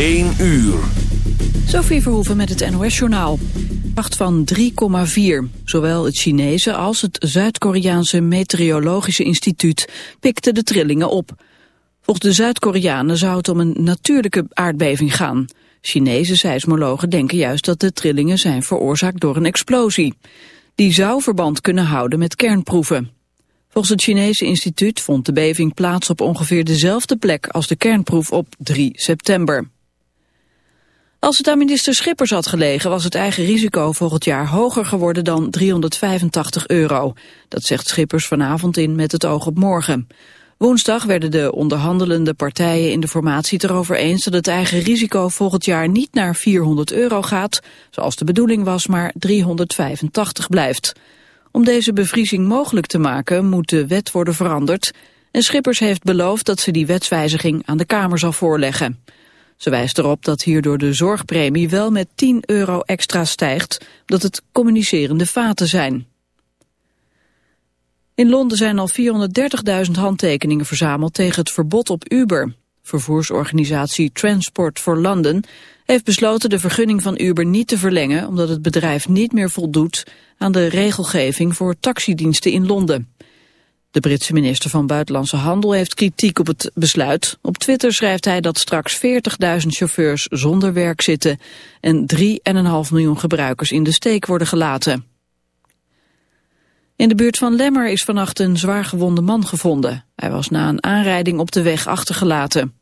1 uur. Sophie Verhoeven met het NOS-journaal. Wacht van 3,4. Zowel het Chinese als het Zuid-Koreaanse Meteorologische Instituut pikten de trillingen op. Volgens de Zuid-Koreanen zou het om een natuurlijke aardbeving gaan. Chinese seismologen denken juist dat de trillingen zijn veroorzaakt door een explosie. Die zou verband kunnen houden met kernproeven. Volgens het Chinese instituut vond de beving plaats op ongeveer dezelfde plek als de kernproef op 3 september. Als het aan minister Schippers had gelegen was het eigen risico volgend jaar hoger geworden dan 385 euro. Dat zegt Schippers vanavond in Met het oog op morgen. Woensdag werden de onderhandelende partijen in de formatie erover eens dat het eigen risico volgend jaar niet naar 400 euro gaat, zoals de bedoeling was, maar 385 blijft. Om deze bevriezing mogelijk te maken moet de wet worden veranderd en Schippers heeft beloofd dat ze die wetswijziging aan de Kamer zal voorleggen. Ze wijst erop dat hierdoor de zorgpremie wel met 10 euro extra stijgt, omdat het communicerende vaten zijn. In Londen zijn al 430.000 handtekeningen verzameld tegen het verbod op Uber. Vervoersorganisatie Transport for London heeft besloten de vergunning van Uber niet te verlengen... omdat het bedrijf niet meer voldoet aan de regelgeving voor taxidiensten in Londen. De Britse minister van Buitenlandse Handel heeft kritiek op het besluit. Op Twitter schrijft hij dat straks 40.000 chauffeurs zonder werk zitten... en 3,5 miljoen gebruikers in de steek worden gelaten. In de buurt van Lemmer is vannacht een zwaargewonde man gevonden. Hij was na een aanrijding op de weg achtergelaten.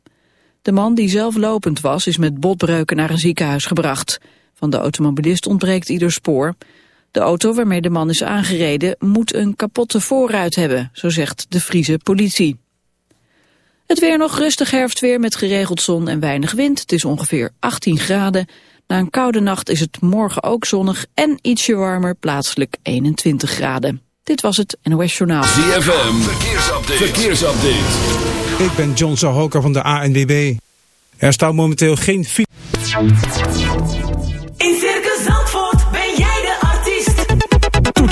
De man die zelf lopend was is met botbreuken naar een ziekenhuis gebracht. Van de automobilist ontbreekt ieder spoor... De auto waarmee de man is aangereden moet een kapotte voorruit hebben, zo zegt de Friese politie. Het weer nog rustig herfstweer met geregeld zon en weinig wind. Het is ongeveer 18 graden. Na een koude nacht is het morgen ook zonnig en ietsje warmer, plaatselijk 21 graden. Dit was het NOS Journaal. ZFM, verkeersupdate. verkeersupdate. Ik ben John Zahoka van de ANWB. Er staat momenteel geen fiets.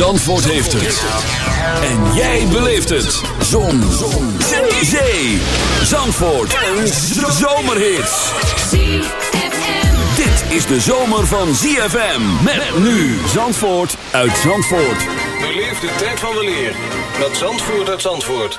Zandvoort heeft het. En jij beleeft het. Zon. Zon. Zee. Zee. Zandvoort. Een zomerhit. Dit is de zomer van ZFM. Met nu Zandvoort uit Zandvoort. Beleef de tijd van de leer. Met Zandvoort uit Zandvoort.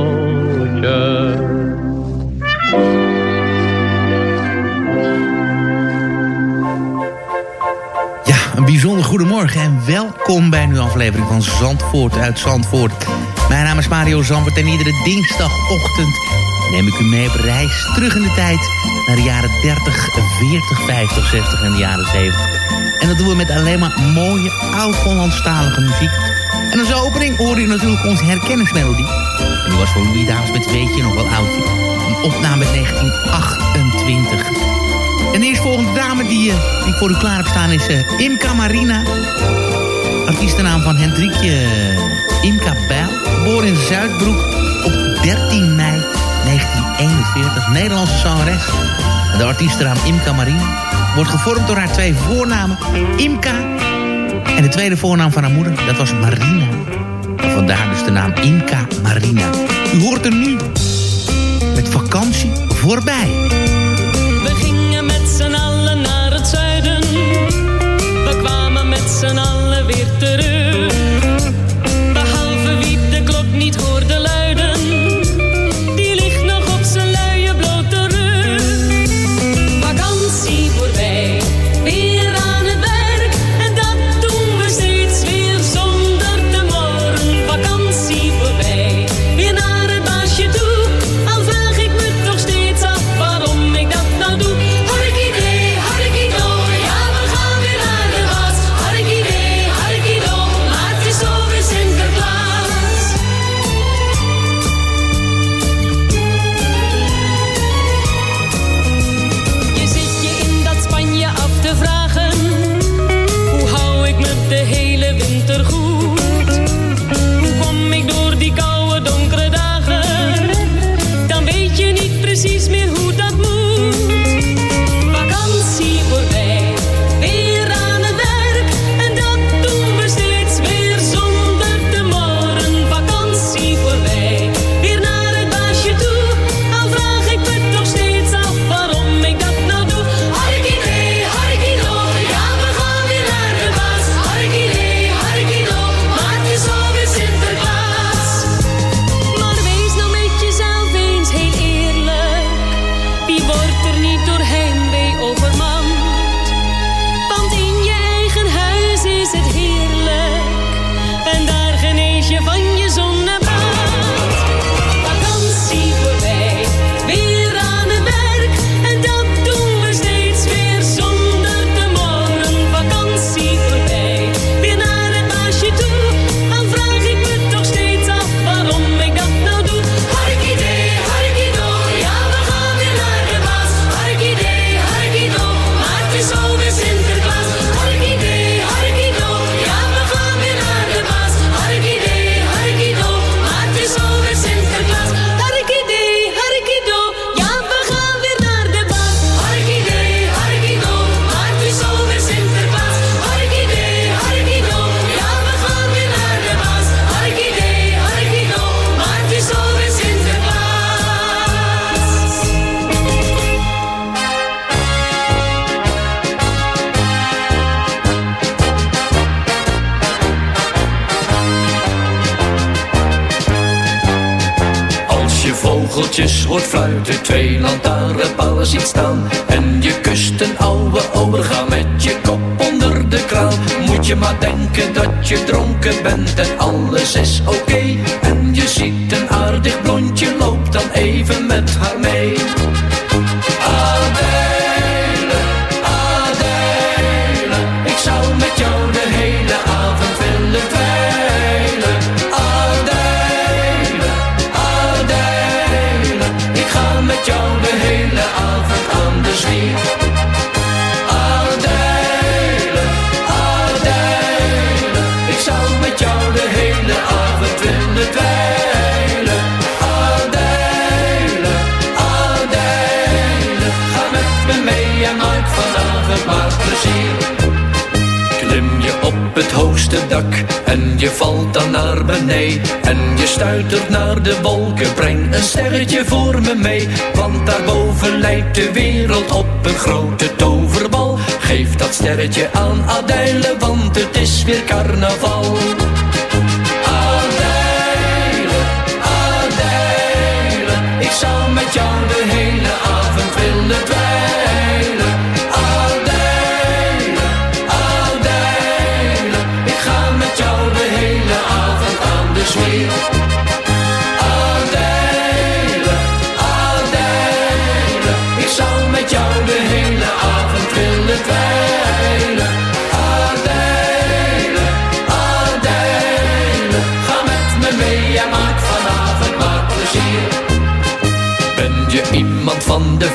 Bijzonder goedemorgen en welkom bij een nieuwe aflevering van Zandvoort uit Zandvoort. Mijn naam is Mario Zandvoort en iedere dinsdagochtend neem ik u mee op reis terug in de tijd naar de jaren 30, 40, 50, 60 en de jaren 70. En dat doen we met alleen maar mooie oud-Hollandstalige muziek. En als opening hoorde u natuurlijk onze herkenningsmelodie. En die was voor Louis Davis met Weet je nog wel oudje. Een opname uit 1928. En de eerstvolgende dame die, eh, ik voor u klaar heb staan is eh, Imka Marina. Artiestennaam van Hendrikje eh, Imka Bijl. Geboren in Zuidbroek op 13 mei 1941. Nederlandse zangeres. De artiestennaam Imka Marina wordt gevormd door haar twee voornamen. Imka en de tweede voornaam van haar moeder, dat was Marina. Vandaar dus de naam Imka Marina. U hoort er nu met vakantie voorbij. twee lantaarnpalen ziet staan. En je kust een oude oberga met je kop onder de kraan. Moet je maar denken dat je dronken bent en alles is oké. op het hoogste dak. En je valt dan naar beneden. En je stuitert naar de wolken. Breng een sterretje voor me mee. Want daarboven lijkt de wereld op een grote toverbal. Geef dat sterretje aan Adèle Want het is weer carnaval. Adèle, Adèle Ik zou met jou de hele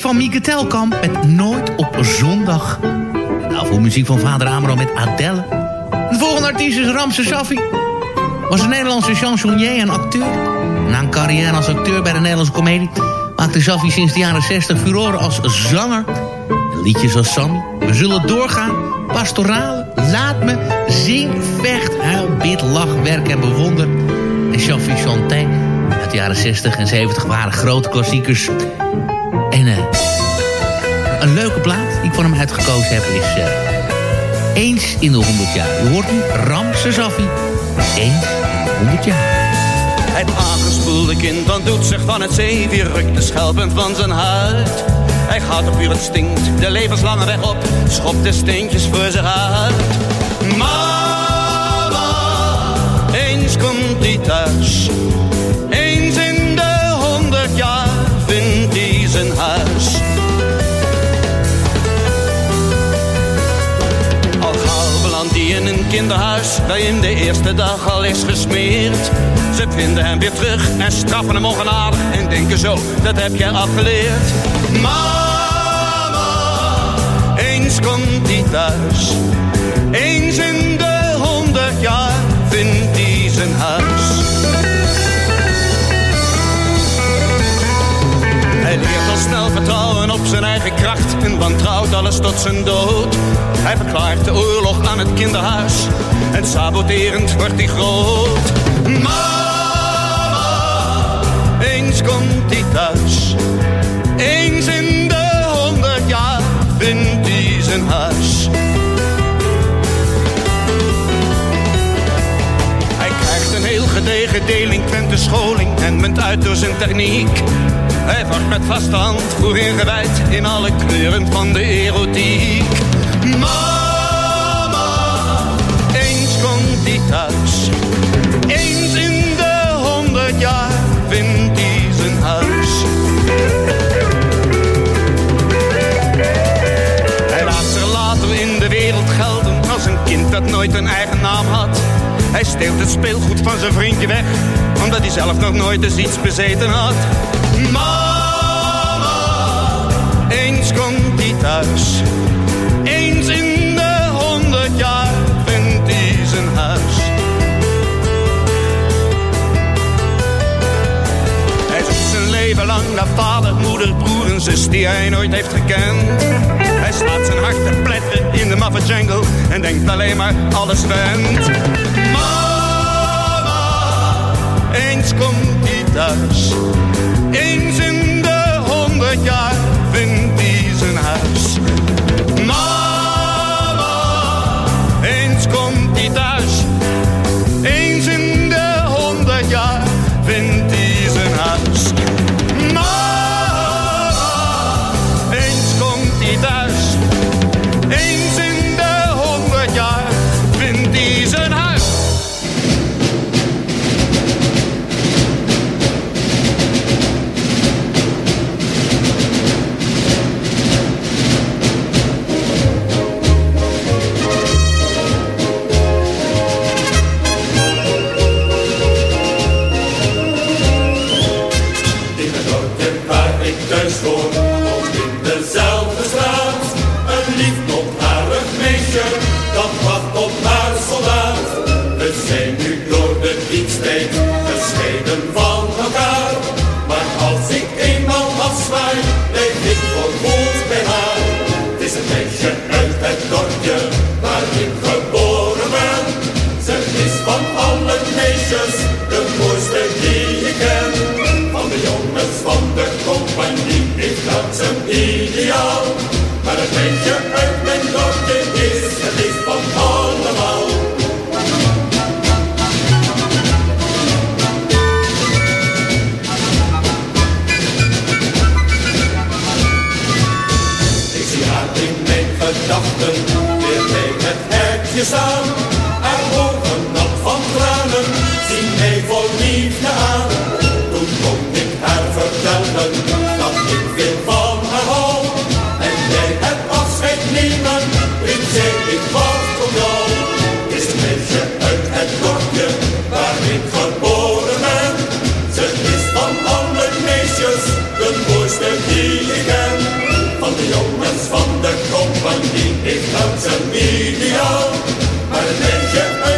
van Mieke Telkamp met Nooit op Zondag. Daarvoor muziek van Vader Amro met Adele. De volgende artiest is Ramse Safi. Was een Nederlandse chansonnier en acteur. Na een carrière als acteur bij de Nederlandse komedie... maakte Safi sinds de jaren 60 furoren als zanger. En liedjes als Sammy, We Zullen Doorgaan, Pastorale, Laat Me, Zing, Vecht, Huil, Bid, Lach, Werk en Bewonder. En Safi Chanté uit de jaren 60 en 70 waren grote klassiekers... uitgekozen heb is... eh, Eens in de 100 jaar. U hoort nu Ram Sazafi. Eens in de 100 jaar. Het aangespoelde kind dan doet zich van het zeefje, rukt de schelpen van zijn huid. Hij gaat op uur het stinkt, de levenslange weg op, schopt de steentjes voor zich uit. Mama, eens komt hij thuis. Kinderhuis, waar hem de eerste dag al is gesmeerd. Ze vinden hem weer terug en straffen hem ongenadig en denken zo, dat heb jij afgeleerd. Mama, eens komt hij thuis. Eens in zijn eigen kracht en wantrouwt alles tot zijn dood. Hij verklaart de oorlog aan het kinderhuis en saboterend wordt hij groot. Mama, eens komt hij thuis. Eens in de honderd jaar vindt hij zijn huis. Hij krijgt een heel gedegen delinquente scholing en munt uit door zijn techniek. Hij wordt met vaste hand voor ingewijd in alle kleuren van de erotiek. Mama, eens komt hij thuis. Eens in de honderd jaar vindt hij zijn huis. Hij laat zich later in de wereld gelden als een kind dat nooit een eigen naam had. Hij steelt het speelgoed van zijn vriendje weg, omdat hij zelf nog nooit eens iets bezeten had. Mama, eens komt hij thuis. Eens in de honderd jaar vindt hij zijn huis. Hij zoekt zijn leven lang naar vader, moeder, broer en zus die hij nooit heeft gekend. Hij slaat zijn hart te pletten in de maffe jungle en denkt alleen maar alles went. Mama, eens komt hij eens in de honderd jaar vindt hij zijn huis. Dat zijn ideaal. Maar het meisje uit mijn dorpje is het liefst van Come to me, me all. I'll make you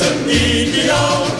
神秘的药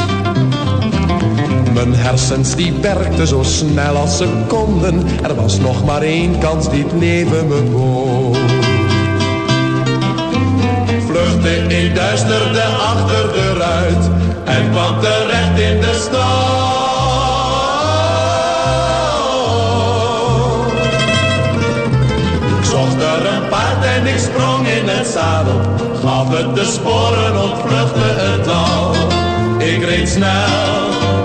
Mijn hersens die werkten zo snel als ze konden, er was nog maar één kans die het leven me bood. Vluchtte in duisterde achter de ruit en kwam terecht in de stad. Ik en ik sprong in het zadel. Gaf het de sporen, ontvluchtte het dal. Ik reed snel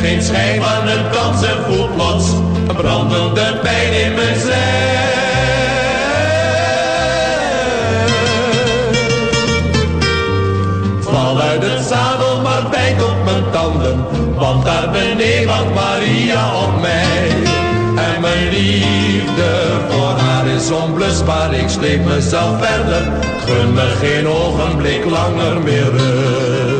Geen schijn van het dansen, voel plots een brandende pijn in mijn zij. Val uit het zadel, maar bijt op mijn tanden, want daar beneden wacht Maria op mij. En mijn liefde voor haar is onblusbaar, ik sleep mezelf verder, gun me geen ogenblik langer meer rust.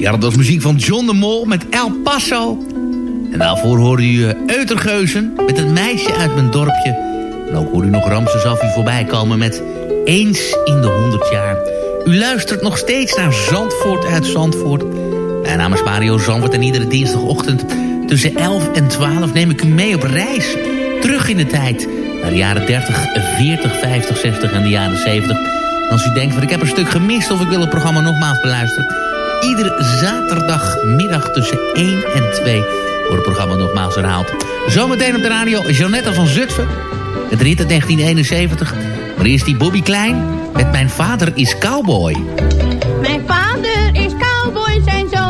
Ja, dat was muziek van John de Mol met El Paso. En daarvoor hoorde u uh, Eutergeuzen met het meisje uit mijn dorpje. En ook hoorde u nog Ramses Affi voorbij komen met Eens in de honderd jaar. U luistert nog steeds naar Zandvoort uit Zandvoort. Mijn naam is Mario Zandvoort en iedere dinsdagochtend tussen 11 en 12 neem ik u mee op reis. Terug in de tijd naar de jaren 30, 40, 50, 60 en de jaren 70. En als u denkt van ik heb een stuk gemist of ik wil het programma nogmaals beluisteren. Iedere zaterdagmiddag tussen 1 en 2 wordt het programma nogmaals herhaald. Zometeen op de radio Jeanette van Zutphen. Het rit uit 1971. Maar eerst die Bobby Klein met Mijn vader is cowboy. Mijn vader is cowboy, zijn zoontje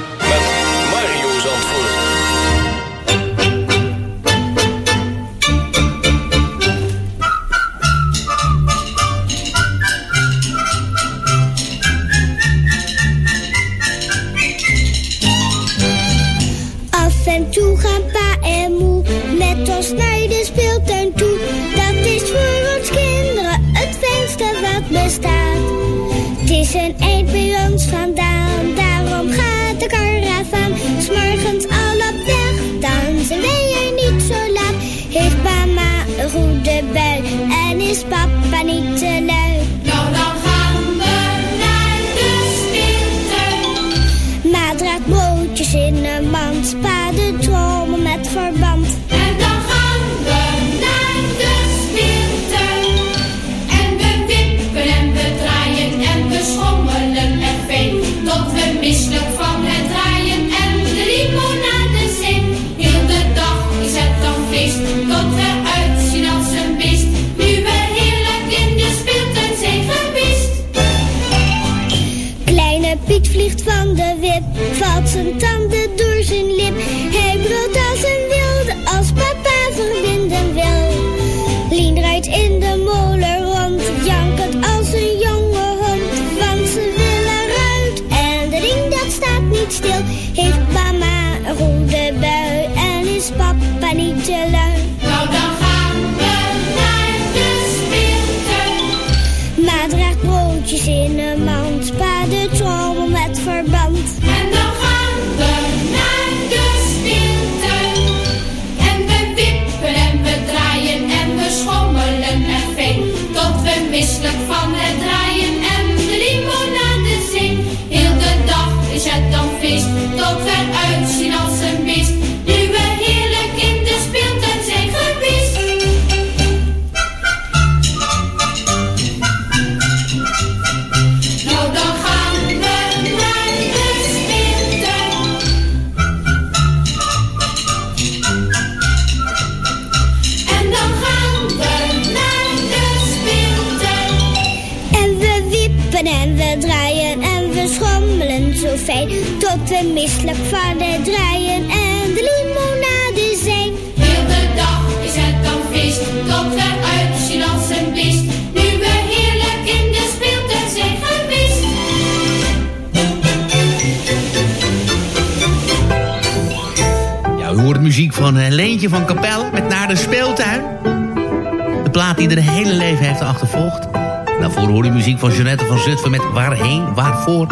van Jeanette van Zutphen met Waarheen, Waarvoor.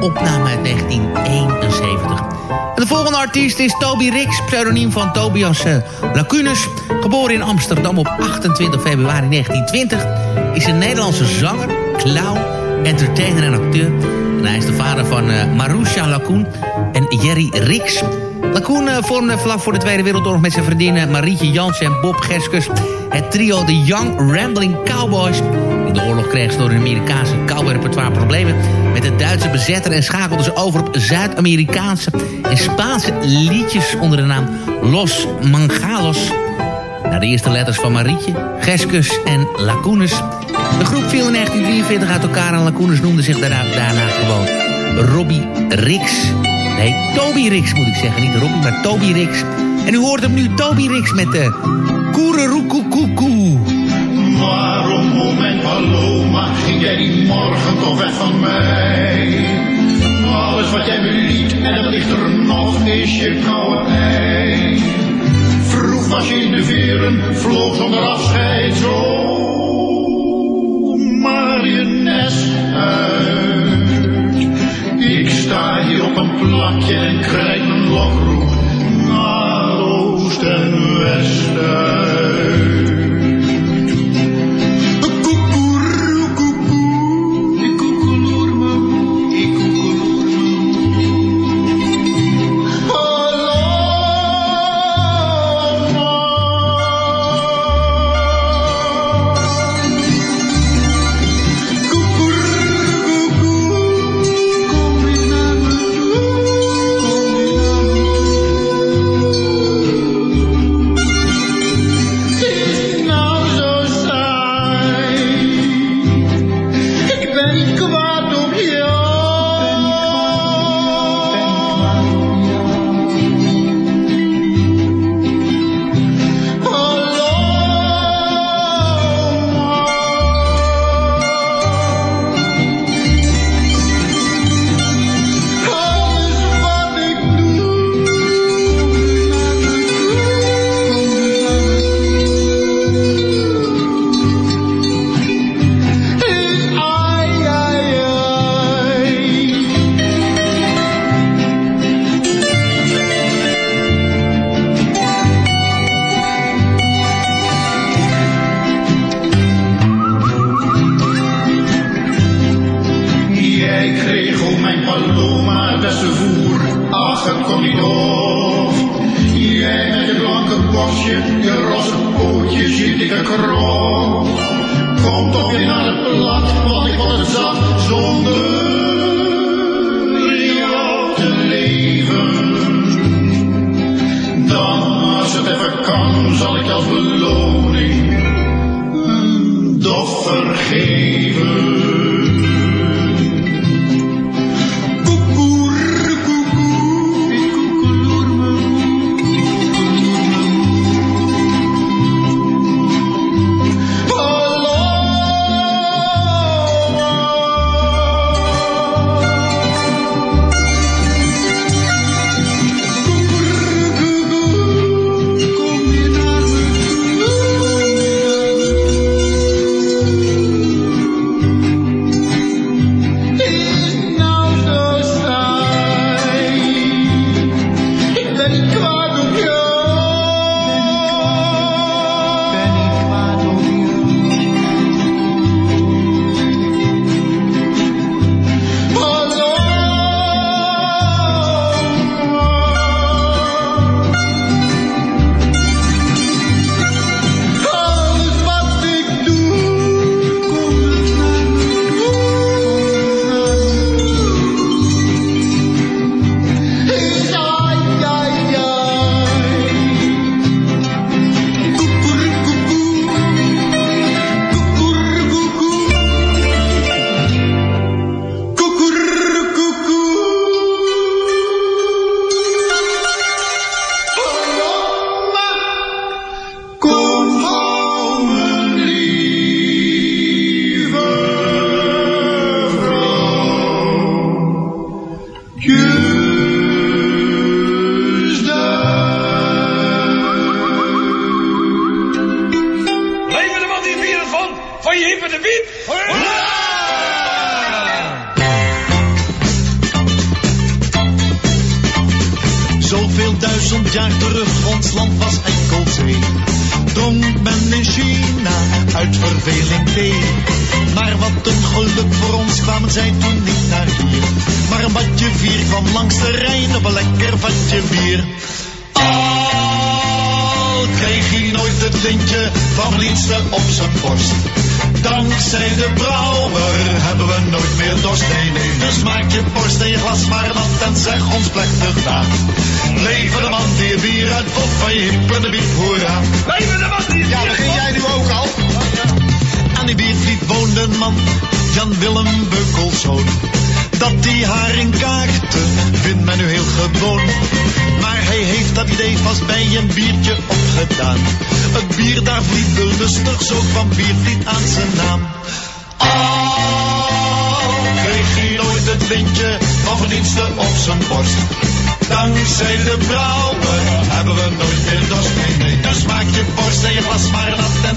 Opname uit 1971. En de volgende artiest is Toby Rix, pseudoniem van Tobias uh, Lacunus. Geboren in Amsterdam op 28 februari 1920. Is een Nederlandse zanger, clown, entertainer en acteur. En hij is de vader van uh, Marusha en Jerry Rix. Lacoen uh, vormde vlak voor de Tweede Wereldoorlog met zijn vriendinnen Marietje Jansen en Bob Geskus... het trio The Young Rambling Cowboys. De oorlog kregen ze door hun Amerikaanse cowboyrepertoire problemen... met de Duitse bezetter en schakelden ze over op Zuid-Amerikaanse en Spaanse liedjes... onder de naam Los Mangalos. Naar de eerste letters van Marietje, Geskus en Lacoenus. De groep viel in 1943 uit elkaar en Lacoenus noemde zich daarna, daarna gewoon Robbie Rix... Nee, Toby Rix moet ik zeggen. Niet Robbie, maar Toby Rix. En u hoort hem nu, Toby Rix, met de Koereroekoekoekoe. Waarom, oh mijn Paloma, ging jij die morgen toch weg van mij? Alles wat jij me liet, en dat ligt nog, is je koude ei. Vroeg was je in de veren, vloog zonder afscheid zo. Maar je nest uit. Ik sta hier op een plakje en krijg mijn lokroep naar oost en west uit.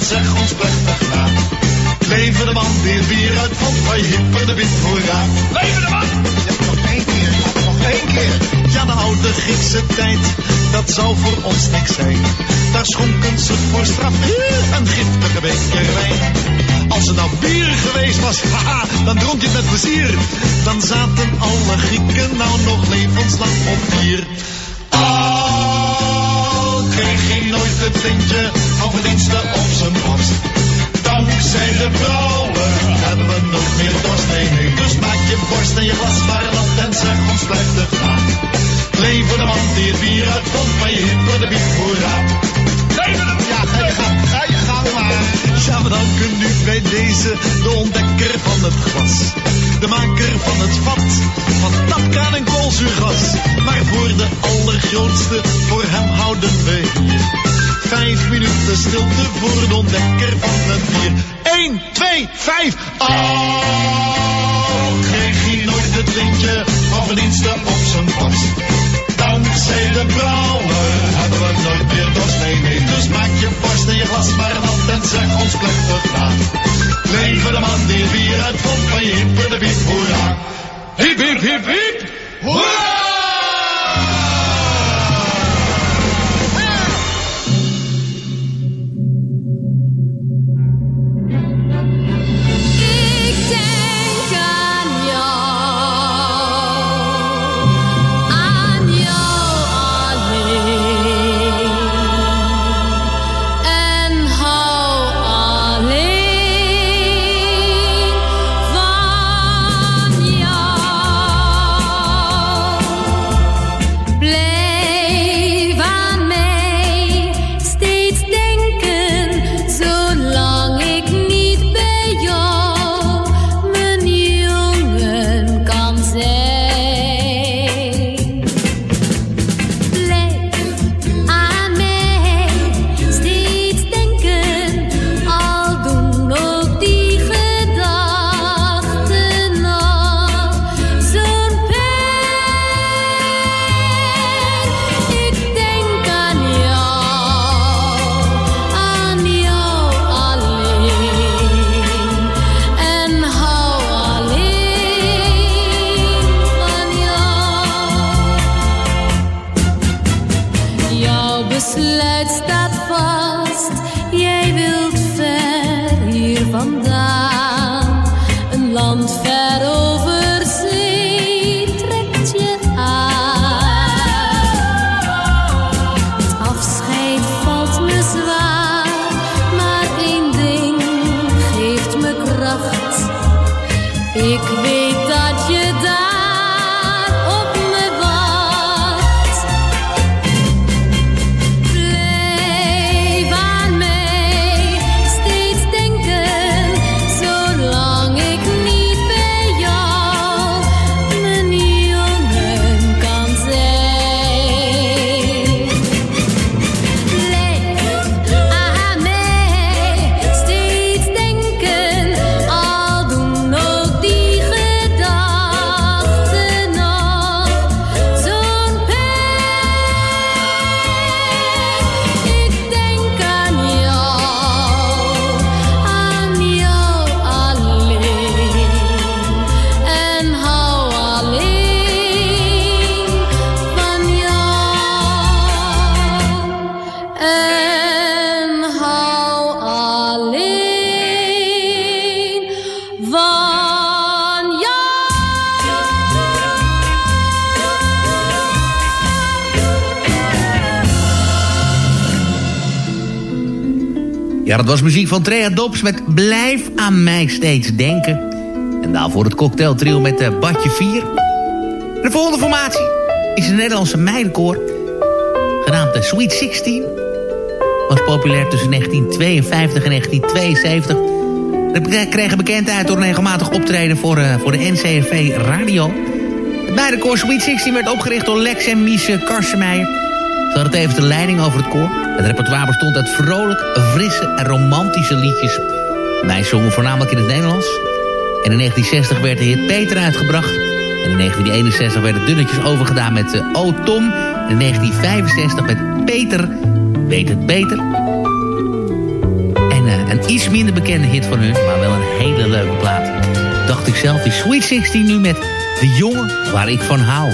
Zeg ons plechtig na. Leven de man het bier uitvond van je hipper de wit hoera. Leven de man! nog één keer, nog één keer. Ja, de oude Griekse tijd, dat zou voor ons niks zijn. Daar schonken ze voor straf een giftige beker wijn. Als het nou bier geweest was, haha, dan dronk je met plezier. Dan zaten alle Grieken nou nog levenslang op bier. Kreeg hij nooit het lintje van verdiensten op zijn borst. Dankzij de brouwer hebben we nooit meer dorst. Nee, nee, dus maak je borst en je glas maar nat en zeg ons plechtig na. Leven de man die het bier uitvond van je voor de hoera. Leven de Ja, ga je gang, ga je gang maar. Ja, we danken nu bij deze de ontdekker van het glas. De maker van het vat, van tapkraan en koolzuurgas. Maar voor de allergrootste, voor hem houden we hier. Vijf minuten stilte voor de ontdekker van het bier. 1, 2, 5. Oh, kreeg hij nooit het lintje van verdiensten op zijn borst. Dankzij de brouwer hebben we nooit meer dorst. Nee, nee, dus maak je borst en je glas maar nat en zeg ons plechtig na. Leven de man die bier uitvond van je hippe de biep, hoera. Hip, hip, hip, hip. Hoera! Dat was muziek van Trea Dobbs met Blijf aan mij steeds denken. En daarvoor het cocktailtrio met uh, Badje 4. De volgende formatie is een Nederlandse meidenkoor. Genaamd de Sweet 16. Was populair tussen 1952 en 1972. Ze kregen bekendheid door regelmatig optreden voor, uh, voor de NCRV Radio. Het meidenkoor Sweet 16 werd opgericht door Lex en Mies Karsemeijer. Ze hadden even de leiding over het koor. Het repertoire bestond uit vrolijk, frisse en romantische liedjes. Wij zongen voornamelijk in het Nederlands. En in 1960 werd de hit Peter uitgebracht. En in 1961 werden dunnetjes overgedaan met uh, O Tom. En in 1965 met Peter Weet het Beter. En uh, een iets minder bekende hit van hun, maar wel een hele leuke plaat. Dacht ik zelf, die Sweet 16 nu met De Jongen Waar Ik Van Hou.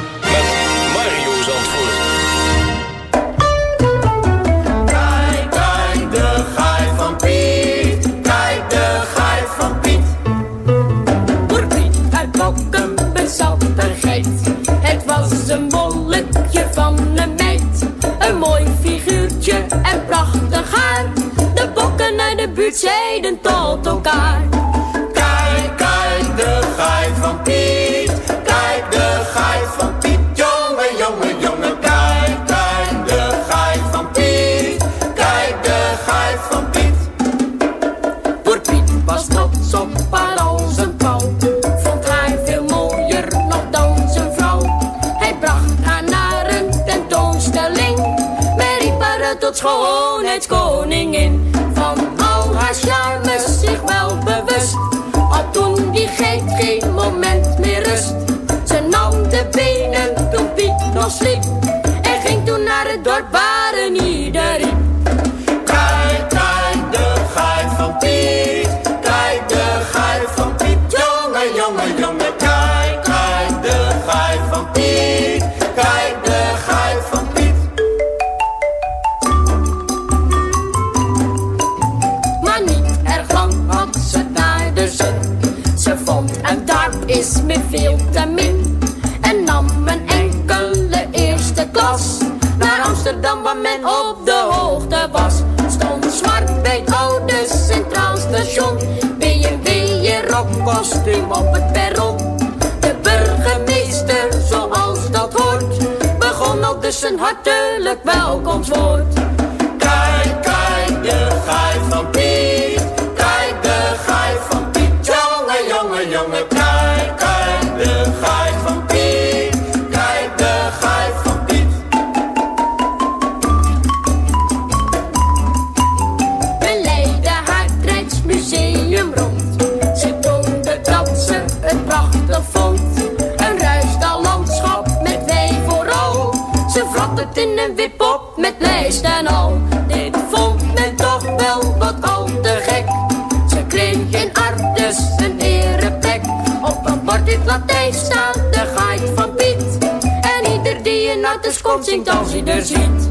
Buurt tot elkaar. En ging toen naar het dorp waar een. Kijk, kijk, de gaai van Piet. Kijk, de gaai van Piet. Jongen, jongen, jongen. Dan waar men op de hoogte was. Stond zwart bij het oude Centraal Station. BMW in rockkostuum op het perron. De burgemeester, zoals dat hoort, begon al dus een hartelijk welkomstwoord. En al. Dit vond men toch wel wat al te gek. Ze kreeg in Artes een ereplek. Op een bord in het Latijn staat de geit van Piet. En ieder die in Artes komt zingt als hij er ziet.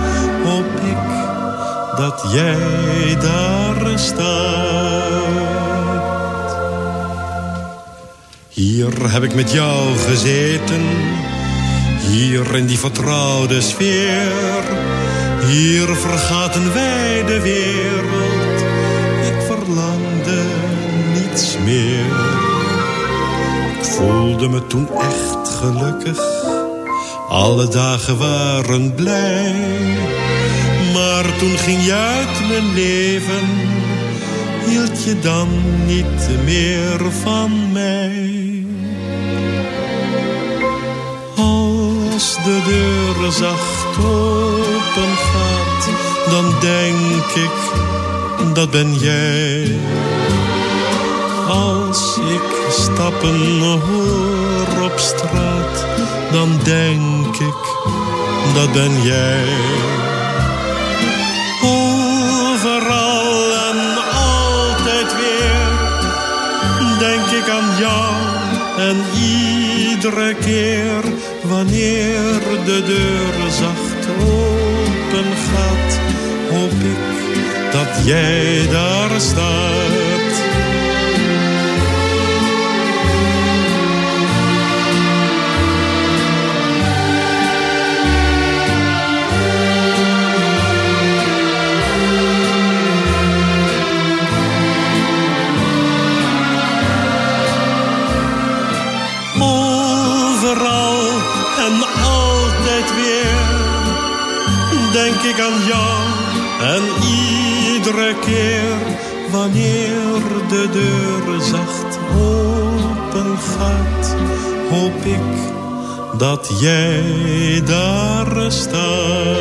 dat jij daar staat. Hier heb ik met jou gezeten, hier in die vertrouwde sfeer. Hier vergaten wij de wereld, ik verlangde niets meer. Ik voelde me toen echt gelukkig. Alle dagen waren blij. Toen ging je uit mijn leven. Hield je dan niet meer van mij? Als de deur zacht open gaat, dan denk ik, dat ben jij. Als ik stappen hoor op straat, dan denk ik, dat ben jij. Jou. En iedere keer, wanneer de deur zacht open gaat, hoop ik dat jij daar staat. Denk ik aan jou. En iedere keer wanneer de deur zacht open gaat, hoop ik dat jij daar staat.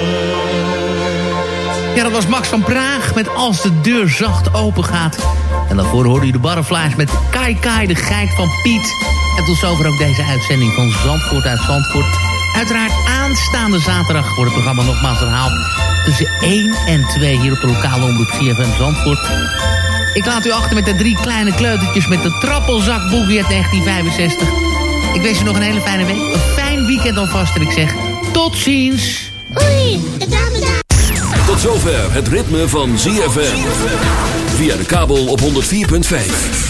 Ja, dat was Max van Praag met Als de deur zacht open gaat. En daarvoor hoorde u de Butterflies met Kai Kai, de geit van Piet. En tot zover ook deze uitzending van Zandvoort uit Zandvoort. Uiteraard aanstaande zaterdag wordt het programma nogmaals herhaald. Tussen 1 en 2 hier op de lokale omroep CFM Zandvoort. Ik laat u achter met de drie kleine kleutertjes met de trappelzakboegie uit 1965. Ik wens u nog een hele fijne week. Een fijn weekend alvast en ik zeg tot ziens. Tot zover het ritme van ZFM. Via de kabel op 104.5.